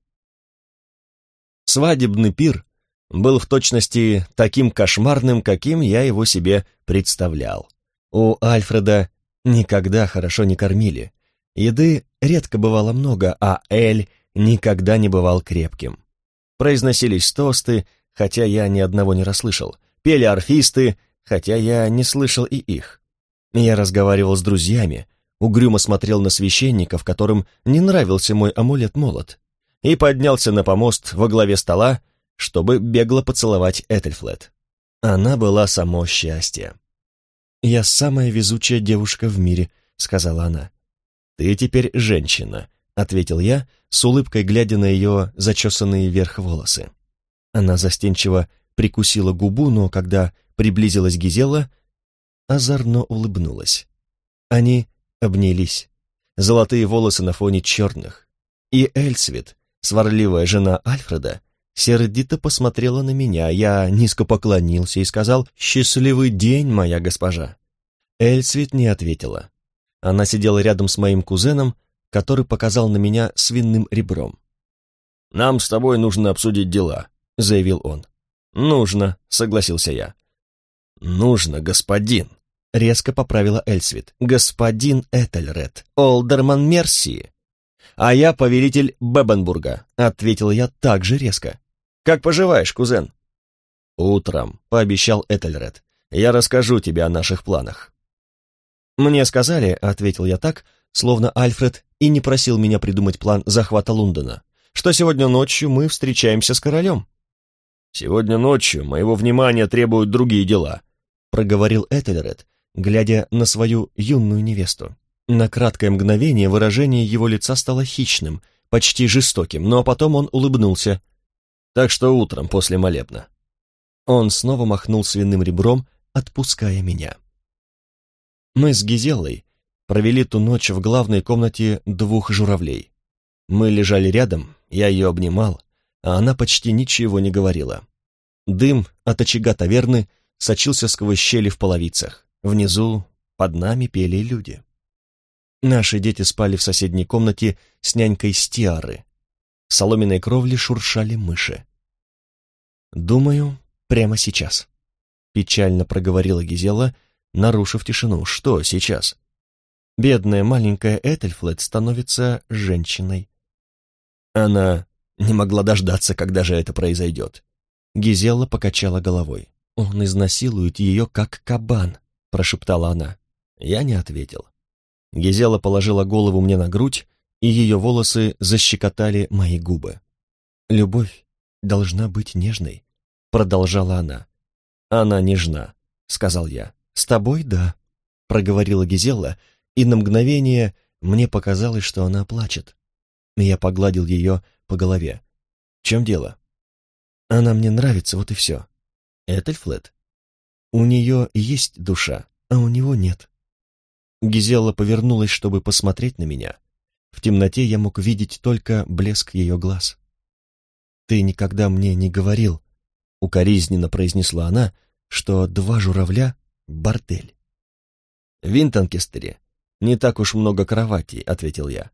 Свадебный пир был в точности таким кошмарным, каким я его себе представлял. У Альфреда никогда хорошо не кормили. Еды редко бывало много, а Эль никогда не бывал крепким. Произносились тосты, хотя я ни одного не расслышал. Пели орфисты, хотя я не слышал и их. Я разговаривал с друзьями, угрюмо смотрел на священников, которым не нравился мой амулет-молот, и поднялся на помост во главе стола, чтобы бегло поцеловать Этельфлет. Она была само счастье. «Я самая везучая девушка в мире», — сказала она. «Ты теперь женщина», — ответил я, с улыбкой глядя на ее зачесанные вверх волосы. Она застенчиво прикусила губу, но когда приблизилась Гизела, озорно улыбнулась. Они обнялись. Золотые волосы на фоне черных. И Эльсвит, сварливая жена Альфреда, сердито посмотрела на меня. Я низко поклонился и сказал «Счастливый день, моя госпожа». Эльсвит не ответила. Она сидела рядом с моим кузеном, который показал на меня свиным ребром. «Нам с тобой нужно обсудить дела», — заявил он. «Нужно», — согласился я. «Нужно, господин», — резко поправила Эльсвит. «Господин Этельред, Олдерман Мерсии». «А я повелитель Бебенбурга», — ответил я так же резко. «Как поживаешь, кузен?» «Утром», — пообещал Этельред. «Я расскажу тебе о наших планах». «Мне сказали», — ответил я так, словно Альфред и не просил меня придумать план захвата Лондона, что сегодня ночью мы встречаемся с королем. «Сегодня ночью моего внимания требуют другие дела», — проговорил Этельред, глядя на свою юную невесту. На краткое мгновение выражение его лица стало хищным, почти жестоким, но потом он улыбнулся. «Так что утром после молебна». Он снова махнул свиным ребром, отпуская меня. Мы с Гизеллой провели ту ночь в главной комнате двух журавлей. Мы лежали рядом, я ее обнимал, а она почти ничего не говорила. Дым от очага таверны сочился сквозь щели в половицах. Внизу, под нами пели люди. Наши дети спали в соседней комнате с нянькой Стиары. В соломенной кровле шуршали мыши. «Думаю, прямо сейчас», — печально проговорила Гизела, нарушив тишину. «Что сейчас?» Бедная маленькая Этельфлет становится женщиной. Она не могла дождаться, когда же это произойдет. Гизелла покачала головой. «Он изнасилует ее, как кабан», — прошептала она. Я не ответил. Гизела положила голову мне на грудь, и ее волосы защекотали мои губы. «Любовь должна быть нежной», — продолжала она. «Она нежна», — сказал я. «С тобой — да», — проговорила Гизела, и на мгновение мне показалось, что она плачет. Я погладил ее по голове. «В чем дело?» «Она мне нравится, вот и все». «Этельфлет?» «У нее есть душа, а у него нет». Гизелла повернулась, чтобы посмотреть на меня. В темноте я мог видеть только блеск ее глаз. «Ты никогда мне не говорил», — укоризненно произнесла она, что два журавля — бордель. «В Винтонкестере не так уж много кроватей», — ответил я.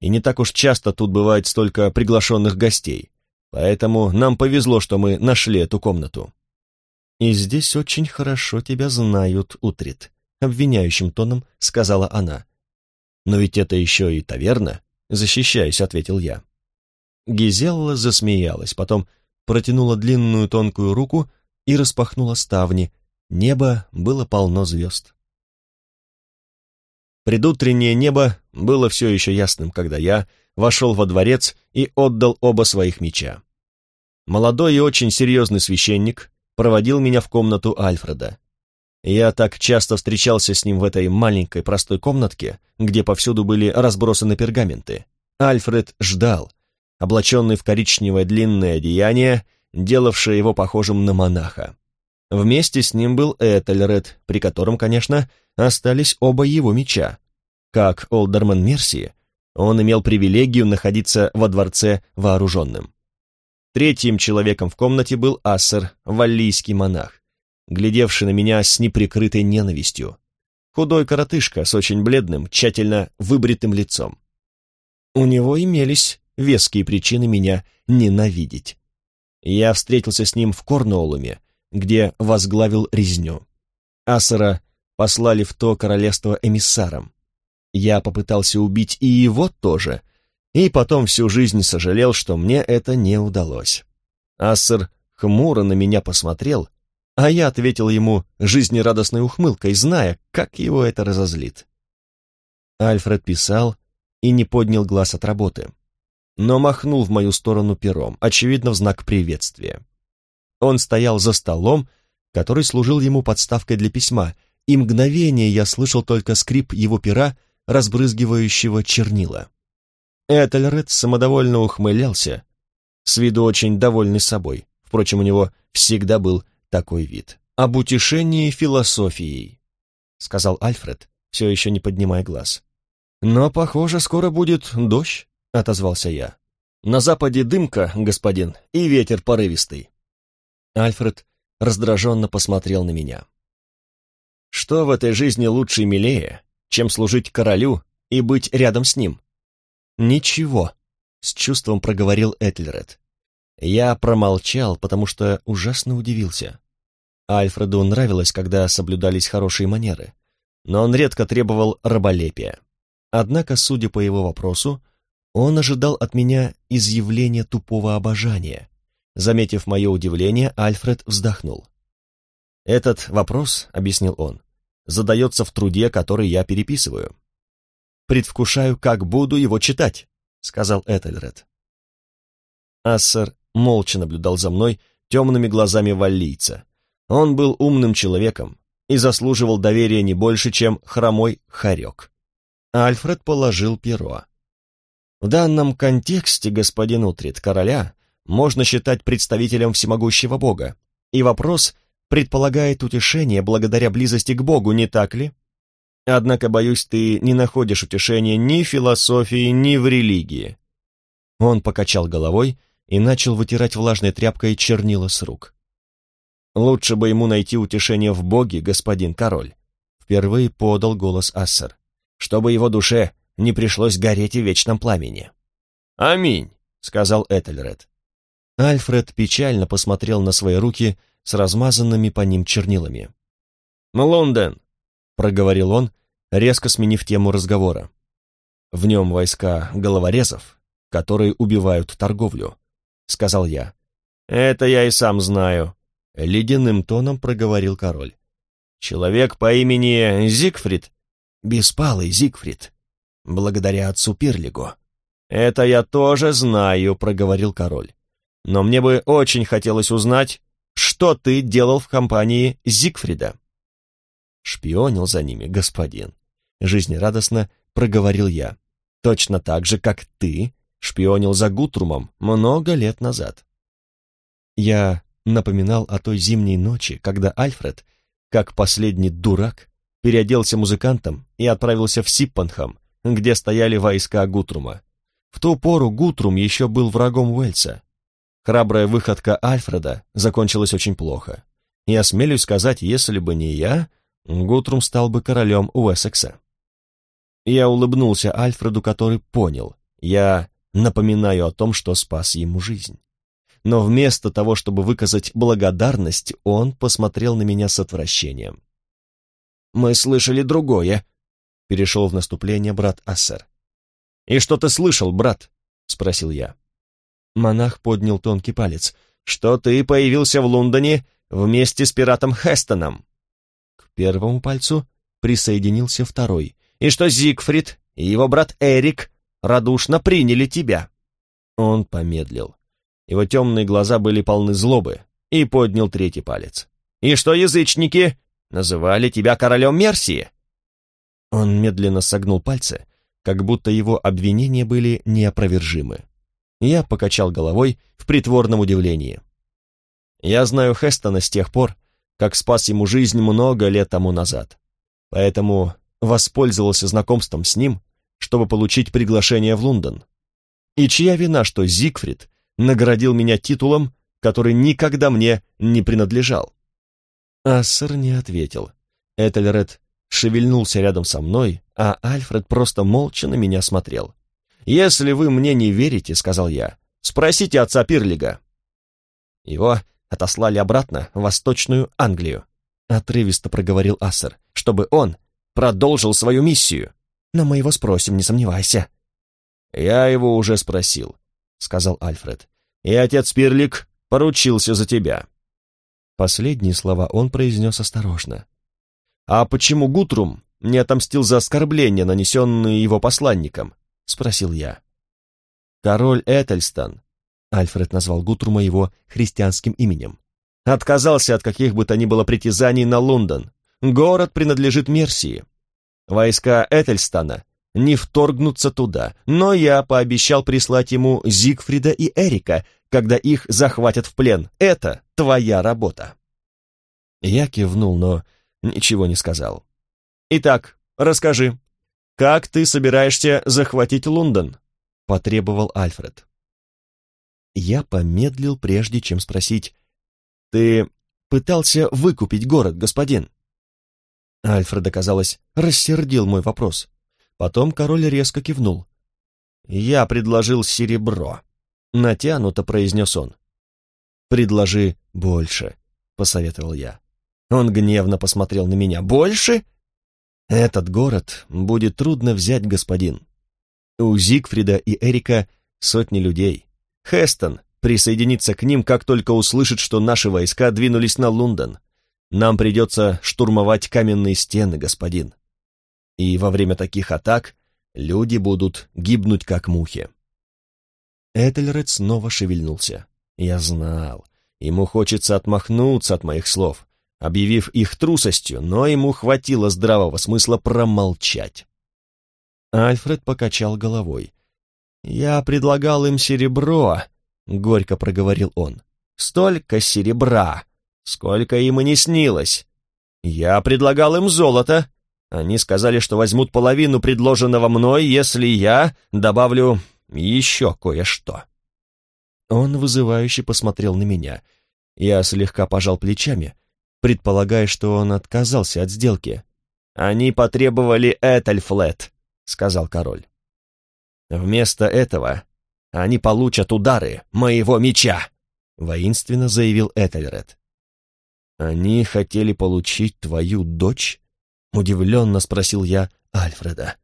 «И не так уж часто тут бывает столько приглашенных гостей, поэтому нам повезло, что мы нашли эту комнату». «И здесь очень хорошо тебя знают, Утрит», — обвиняющим тоном сказала она. «Но ведь это еще и таверна», — защищаясь, ответил я. Гизелла засмеялась, потом протянула длинную тонкую руку и распахнула ставни. Небо было полно звезд. Предутреннее небо было все еще ясным, когда я вошел во дворец и отдал оба своих меча. Молодой и очень серьезный священник проводил меня в комнату Альфреда. Я так часто встречался с ним в этой маленькой простой комнатке, где повсюду были разбросаны пергаменты. Альфред ждал, облаченный в коричневое длинное одеяние, делавшее его похожим на монаха. Вместе с ним был Этельред, при котором, конечно, остались оба его меча. Как Олдерман Мерси, он имел привилегию находиться во дворце вооруженным. Третьим человеком в комнате был Ассер, валлийский монах глядевший на меня с неприкрытой ненавистью. Худой коротышка с очень бледным, тщательно выбритым лицом. У него имелись веские причины меня ненавидеть. Я встретился с ним в Корнуоллуме, где возглавил резню. Асара послали в то королевство эмиссаром. Я попытался убить и его тоже, и потом всю жизнь сожалел, что мне это не удалось. Ассер хмуро на меня посмотрел а я ответил ему жизнерадостной ухмылкой, зная, как его это разозлит. Альфред писал и не поднял глаз от работы, но махнул в мою сторону пером, очевидно, в знак приветствия. Он стоял за столом, который служил ему подставкой для письма, и мгновение я слышал только скрип его пера, разбрызгивающего чернила. Этельред самодовольно ухмылялся, с виду очень довольный собой. Впрочем, у него всегда был такой вид. «Об утешении философией», — сказал Альфред, все еще не поднимая глаз. «Но, похоже, скоро будет дождь», — отозвался я. «На западе дымка, господин, и ветер порывистый». Альфред раздраженно посмотрел на меня. «Что в этой жизни лучше и милее, чем служить королю и быть рядом с ним?» «Ничего», — с чувством проговорил Этельред. Я промолчал, потому что ужасно удивился. Альфреду нравилось, когда соблюдались хорошие манеры, но он редко требовал раболепия. Однако, судя по его вопросу, он ожидал от меня изъявления тупого обожания. Заметив мое удивление, Альфред вздохнул. «Этот вопрос, — объяснил он, — задается в труде, который я переписываю. Предвкушаю, как буду его читать», — сказал Этельред. Ассер молча наблюдал за мной темными глазами валлийца. Он был умным человеком и заслуживал доверия не больше, чем хромой хорек. Альфред положил перо. В данном контексте господин Утрит, короля, можно считать представителем всемогущего бога, и вопрос предполагает утешение благодаря близости к богу, не так ли? Однако, боюсь, ты не находишь утешения ни в философии, ни в религии. Он покачал головой и начал вытирать влажной тряпкой чернила с рук. Лучше бы ему найти утешение в Боге, господин король. Впервые подал голос Ассер, чтобы его душе не пришлось гореть в вечном пламени. «Аминь», — сказал Этельред. Альфред печально посмотрел на свои руки с размазанными по ним чернилами. «Лондон», — проговорил он, резко сменив тему разговора. «В нем войска головорезов, которые убивают торговлю», — сказал я. «Это я и сам знаю», — ледяным тоном проговорил король. «Человек по имени Зигфрид?» «Беспалый Зигфрид, благодаря отцу Пирлигу». «Это я тоже знаю», — проговорил король. «Но мне бы очень хотелось узнать, что ты делал в компании Зигфрида?» «Шпионил за ними, господин», — жизнерадостно проговорил я. «Точно так же, как ты шпионил за Гутрумом много лет назад. Я напоминал о той зимней ночи, когда Альфред, как последний дурак, переоделся музыкантом и отправился в Сиппанхам, где стояли войска Гутрума. В ту пору Гутрум еще был врагом Уэльса. Храбрая выходка Альфреда закончилась очень плохо. И осмелюсь сказать, если бы не я, Гутрум стал бы королем Уэссекса. Я улыбнулся Альфреду, который понял. Я напоминаю о том, что спас ему жизнь. Но вместо того, чтобы выказать благодарность, он посмотрел на меня с отвращением. «Мы слышали другое», — перешел в наступление брат Ассер. «И что ты слышал, брат?» — спросил я. Монах поднял тонкий палец. «Что ты появился в Лондоне вместе с пиратом Хестоном?» К первому пальцу присоединился второй. «И что Зигфрид и его брат Эрик радушно приняли тебя». Он помедлил. Его темные глаза были полны злобы и поднял третий палец. «И что язычники называли тебя королем Мерсии?» Он медленно согнул пальцы, как будто его обвинения были неопровержимы. Я покачал головой в притворном удивлении. Я знаю Хестона с тех пор, как спас ему жизнь много лет тому назад. Поэтому воспользовался знакомством с ним чтобы получить приглашение в Лондон. И чья вина, что Зигфрид наградил меня титулом, который никогда мне не принадлежал? Ассер не ответил. Этельред шевельнулся рядом со мной, а Альфред просто молча на меня смотрел. «Если вы мне не верите, — сказал я, — спросите отца Пирлига». Его отослали обратно в Восточную Англию, — отрывисто проговорил Ассер, — чтобы он продолжил свою миссию но мы его спросим, не сомневайся». «Я его уже спросил», — сказал Альфред. «И отец Пирлик поручился за тебя». Последние слова он произнес осторожно. «А почему Гутрум не отомстил за оскорбления, нанесенные его посланникам?» — спросил я. «Король Этельстон», — Альфред назвал Гутрума его христианским именем, отказался от каких бы то ни было притязаний на Лондон. город принадлежит Мерсии. Войска Этельстана не вторгнутся туда, но я пообещал прислать ему Зигфрида и Эрика, когда их захватят в плен. Это твоя работа. Я кивнул, но ничего не сказал. Итак, расскажи, как ты собираешься захватить Лондон? Потребовал Альфред. Я помедлил, прежде чем спросить. Ты пытался выкупить город, господин? Альфред, оказалось, рассердил мой вопрос. Потом король резко кивнул. «Я предложил серебро», — натянуто произнес он. «Предложи больше», — посоветовал я. Он гневно посмотрел на меня. «Больше?» «Этот город будет трудно взять, господин. У Зигфрида и Эрика сотни людей. Хестон присоединится к ним, как только услышит, что наши войска двинулись на Лондон. Нам придется штурмовать каменные стены, господин. И во время таких атак люди будут гибнуть, как мухи. Этельред снова шевельнулся. Я знал, ему хочется отмахнуться от моих слов, объявив их трусостью, но ему хватило здравого смысла промолчать. Альфред покачал головой. «Я предлагал им серебро», — горько проговорил он. «Столько серебра, сколько им и не снилось. Я предлагал им золото. Они сказали, что возьмут половину предложенного мной, если я добавлю еще кое-что». Он вызывающе посмотрел на меня. Я слегка пожал плечами, предполагая, что он отказался от сделки. «Они потребовали Этельфлет», — сказал король. «Вместо этого они получат удары моего меча», — воинственно заявил Этельред. «Они хотели получить твою дочь?» — удивленно спросил я Альфреда.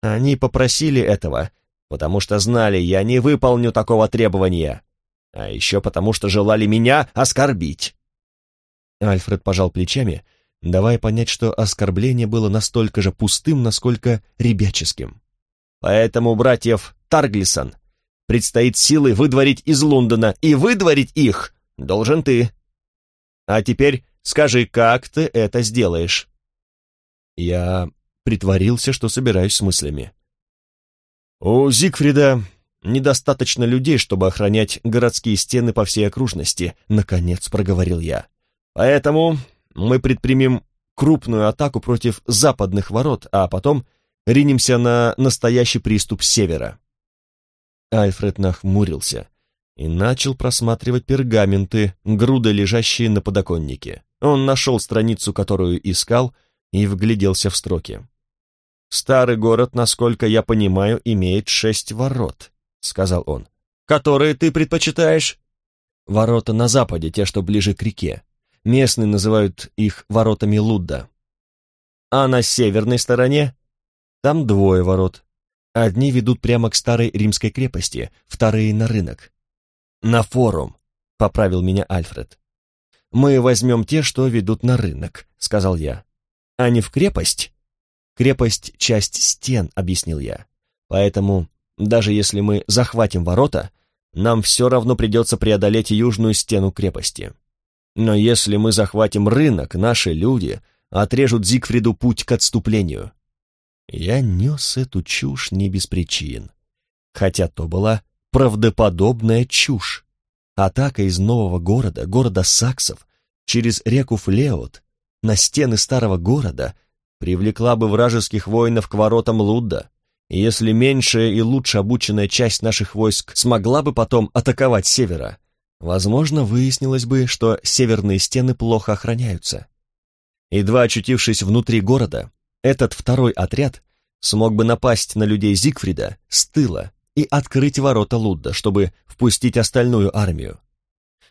«Они попросили этого, потому что знали, я не выполню такого требования, а еще потому что желали меня оскорбить». Альфред пожал плечами, давая понять, что оскорбление было настолько же пустым, насколько ребяческим. «Поэтому, братьев Тарглисон, предстоит силой выдворить из Лондона, и выдворить их должен ты. А теперь скажи, как ты это сделаешь?» Я притворился, что собираюсь с мыслями. «У Зигфрида недостаточно людей, чтобы охранять городские стены по всей окружности», — наконец проговорил я. Поэтому мы предпримем крупную атаку против западных ворот, а потом ринемся на настоящий приступ с севера. Альфред нахмурился и начал просматривать пергаменты, груды, лежащие на подоконнике. Он нашел страницу, которую искал, и вгляделся в строки. «Старый город, насколько я понимаю, имеет шесть ворот», — сказал он. «Которые ты предпочитаешь?» «Ворота на западе, те, что ближе к реке. Местные называют их воротами Лудда. А на северной стороне там двое ворот. Одни ведут прямо к старой римской крепости, вторые на рынок. На форум, поправил меня Альфред. Мы возьмем те, что ведут на рынок, сказал я. А не в крепость? Крепость — часть стен, объяснил я. Поэтому, даже если мы захватим ворота, нам все равно придется преодолеть южную стену крепости. Но если мы захватим рынок, наши люди отрежут Зигфриду путь к отступлению. Я нес эту чушь не без причин. Хотя то была правдоподобная чушь. Атака из нового города, города саксов, через реку Флеот, на стены старого города, привлекла бы вражеских воинов к воротам Лудда. Если меньшая и лучше обученная часть наших войск смогла бы потом атаковать севера, Возможно, выяснилось бы, что северные стены плохо охраняются. Едва очутившись внутри города, этот второй отряд смог бы напасть на людей Зигфрида с тыла и открыть ворота Лудда, чтобы впустить остальную армию.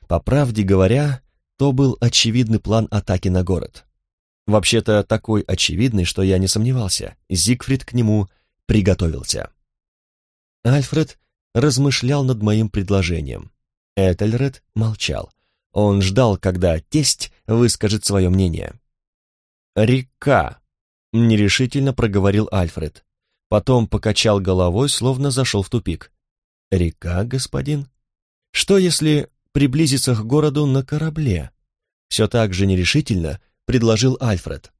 По правде говоря, то был очевидный план атаки на город. Вообще-то такой очевидный, что я не сомневался, Зигфрид к нему приготовился. Альфред размышлял над моим предложением, Этельред молчал. Он ждал, когда тесть выскажет свое мнение. «Река», — нерешительно проговорил Альфред. Потом покачал головой, словно зашел в тупик. «Река, господин? Что, если приблизиться к городу на корабле?» Все так же нерешительно предложил Альфред.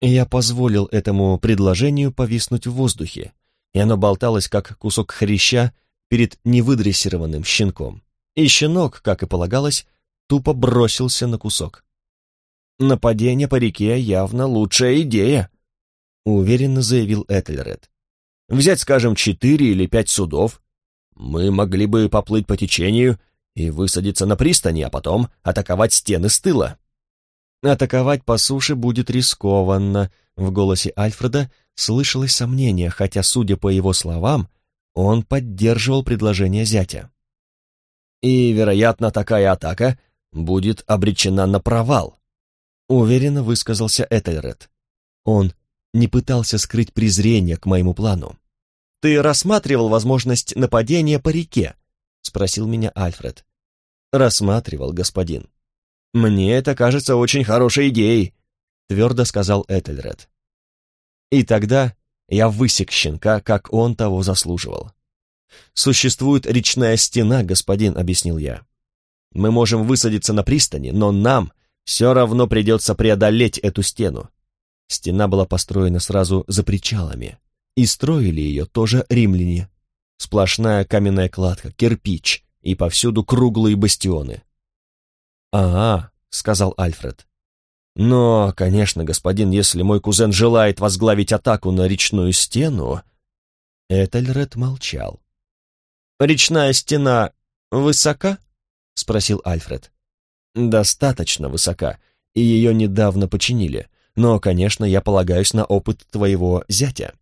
Я позволил этому предложению повиснуть в воздухе, и оно болталось, как кусок хряща перед невыдрессированным щенком. И щенок, как и полагалось, тупо бросился на кусок. «Нападение по реке явно лучшая идея», — уверенно заявил Этельред. «Взять, скажем, четыре или пять судов. Мы могли бы поплыть по течению и высадиться на пристани, а потом атаковать стены с тыла. Атаковать по суше будет рискованно. В голосе Альфреда слышалось сомнение, хотя, судя по его словам, он поддерживал предложение зятя. И, вероятно, такая атака будет обречена на провал, уверенно высказался Этельред. Он не пытался скрыть презрение к моему плану. «Ты рассматривал возможность нападения по реке?» — спросил меня Альфред. «Рассматривал, господин». «Мне это кажется очень хорошей идеей», — твердо сказал Этельред. И тогда я высек щенка, как он того заслуживал. «Существует речная стена, господин», — объяснил я. «Мы можем высадиться на пристани, но нам все равно придется преодолеть эту стену». Стена была построена сразу за причалами, и строили ее тоже римляне. Сплошная каменная кладка, кирпич и повсюду круглые бастионы. «А, — сказал Альфред. «Но, конечно, господин, если мой кузен желает возглавить атаку на речную стену...» Этельред молчал. «Речная стена высока?» — спросил Альфред. «Достаточно высока, и ее недавно починили, но, конечно, я полагаюсь на опыт твоего зятя».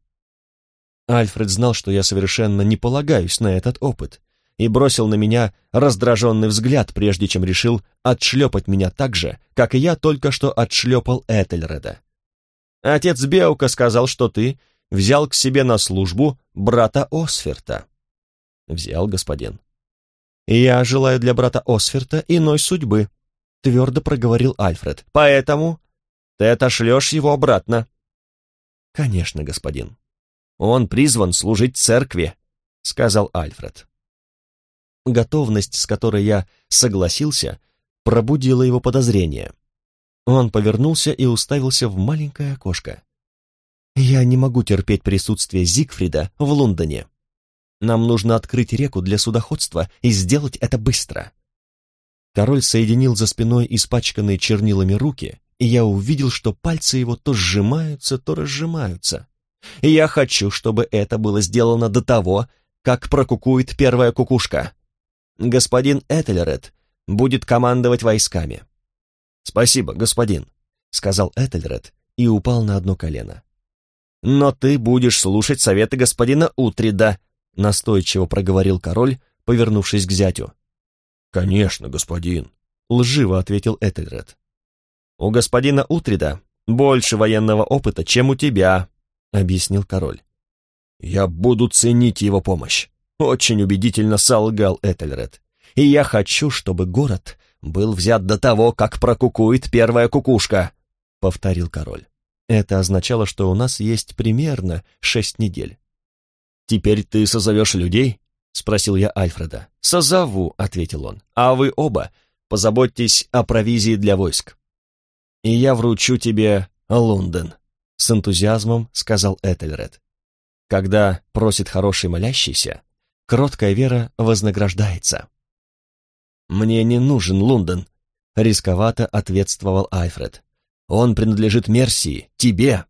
Альфред знал, что я совершенно не полагаюсь на этот опыт, и бросил на меня раздраженный взгляд, прежде чем решил отшлепать меня так же, как и я только что отшлепал Этельреда. «Отец Беука сказал, что ты взял к себе на службу брата Осферта». «Взял, господин». «Я желаю для брата Осферта иной судьбы», — твердо проговорил Альфред. «Поэтому ты отошлешь его обратно». «Конечно, господин. Он призван служить церкви», — сказал Альфред. Готовность, с которой я согласился, пробудила его подозрение. Он повернулся и уставился в маленькое окошко. «Я не могу терпеть присутствие Зигфрида в Лондоне. Нам нужно открыть реку для судоходства и сделать это быстро». Король соединил за спиной испачканные чернилами руки, и я увидел, что пальцы его то сжимаются, то разжимаются. Я хочу, чтобы это было сделано до того, как прокукует первая кукушка господин Этельред будет командовать войсками». «Спасибо, господин», — сказал Этельред и упал на одно колено. «Но ты будешь слушать советы господина Утрида», — настойчиво проговорил король, повернувшись к зятю. «Конечно, господин», — лживо ответил Этельред. «У господина Утрида больше военного опыта, чем у тебя», — объяснил король. «Я буду ценить его помощь. Очень убедительно солгал Этельред. И я хочу, чтобы город был взят до того, как прокукует первая кукушка, повторил король. Это означало, что у нас есть примерно шесть недель. «Теперь ты созовешь людей?» — спросил я Альфреда. «Созову», — ответил он. «А вы оба позаботьтесь о провизии для войск. И я вручу тебе Лондон», — с энтузиазмом сказал Этельред. «Когда просит хороший молящийся, Кроткая вера вознаграждается. «Мне не нужен Лондон», — рисковато ответствовал Альфред. «Он принадлежит Мерсии, тебе».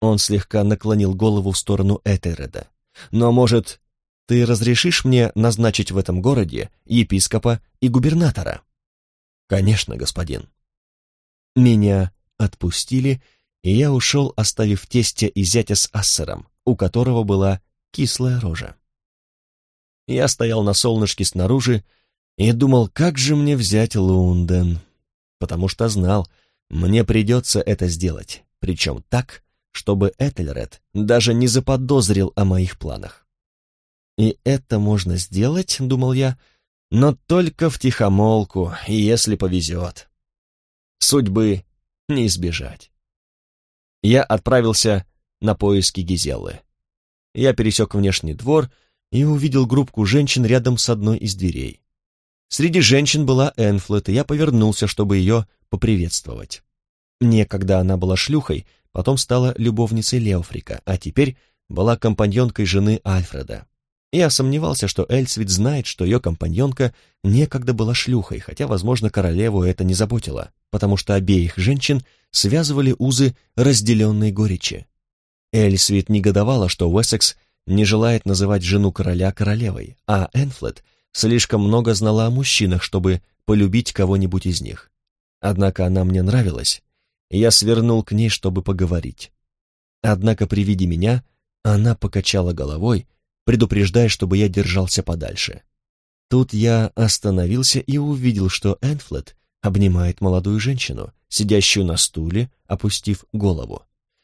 Он слегка наклонил голову в сторону Этереда. «Но, может, ты разрешишь мне назначить в этом городе епископа и губернатора?» «Конечно, господин». Меня отпустили, и я ушел, оставив тестя и зятя с Ассером, у которого была кислая рожа. Я стоял на солнышке снаружи и думал, как же мне взять Лунден, потому что знал, мне придется это сделать, причем так, чтобы Этельред даже не заподозрил о моих планах. И это можно сделать, думал я, но только в тихомолку, если повезет. Судьбы не избежать. Я отправился на поиски Гизеллы. Я пересек внешний двор и увидел группку женщин рядом с одной из дверей. Среди женщин была Энфлет, и я повернулся, чтобы ее поприветствовать. Некогда она была шлюхой, потом стала любовницей Леофрика, а теперь была компаньонкой жены Альфреда. Я сомневался, что Эльсвит знает, что ее компаньонка некогда была шлюхой, хотя, возможно, королеву это не заботило, потому что обеих женщин связывали узы разделенной горечи. Эльсвит негодовала, что Уэссекс не желает называть жену короля королевой, а Энфлет слишком много знала о мужчинах, чтобы полюбить кого-нибудь из них. Однако она мне нравилась, я свернул к ней, чтобы поговорить. Однако при виде меня она покачала головой, предупреждая, чтобы я держался подальше. Тут я остановился и увидел, что Энфлет обнимает молодую женщину, сидящую на стуле, опустив голову.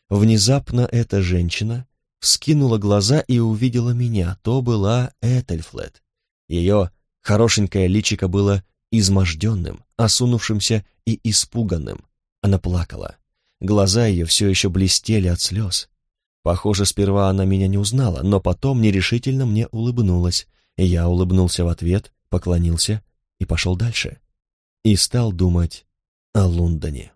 Внезапно эта женщина вскинула глаза и увидела меня. То была Этельфлет. Ее хорошенькое личико было изможденным, осунувшимся и испуганным. Она плакала. Глаза ее все еще блестели от слез. Похоже, сперва она меня не узнала, но потом нерешительно мне улыбнулась. Я улыбнулся в ответ, поклонился и пошел дальше. И стал думать о Лондоне.